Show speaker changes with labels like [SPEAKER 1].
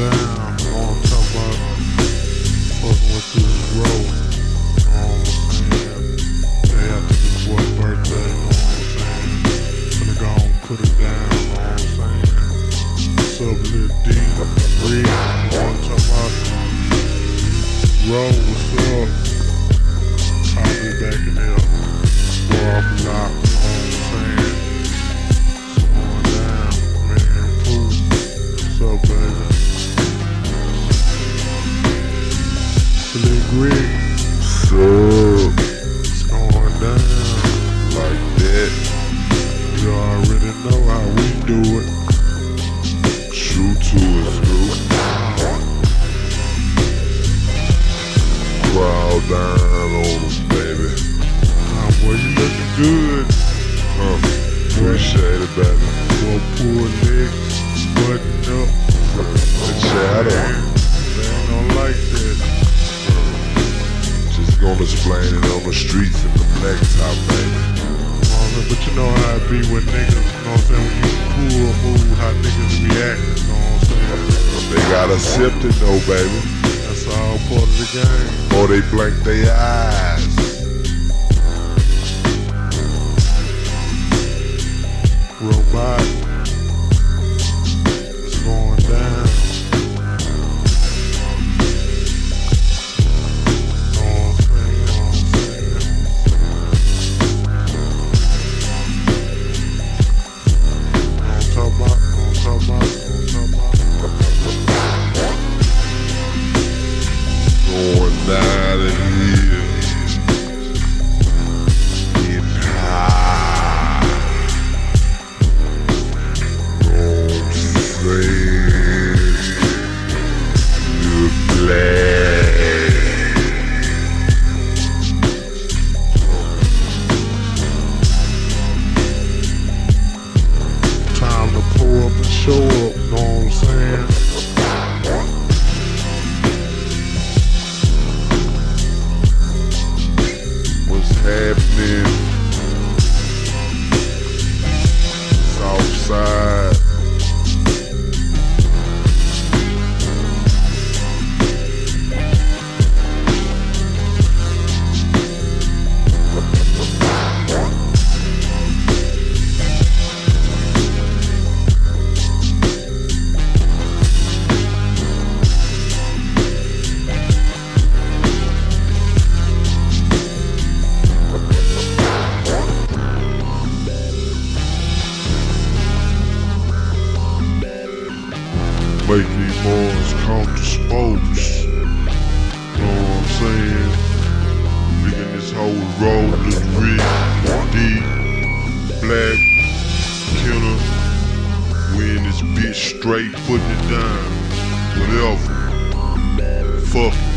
[SPEAKER 1] down on top of fucking with this put it down, you know what I'm saying? What's up, Lil D? Real, you know what I'm talking about? What's up? Gonna
[SPEAKER 2] explain it on the streets in the black top, baby.
[SPEAKER 1] But you know how it be with niggas, you know what I'm saying? When you a move, how niggas react, you know what I'm saying?
[SPEAKER 2] They got accepted though, baby.
[SPEAKER 1] That's all part of the game.
[SPEAKER 2] Or they blank their eyes.
[SPEAKER 1] Robot. Show up, know what I'm saying? Boys come to spokes. Know what I'm saying? Making this whole road look real deep. Black killer. We in this bitch straight putting it down. Whatever. Fuck.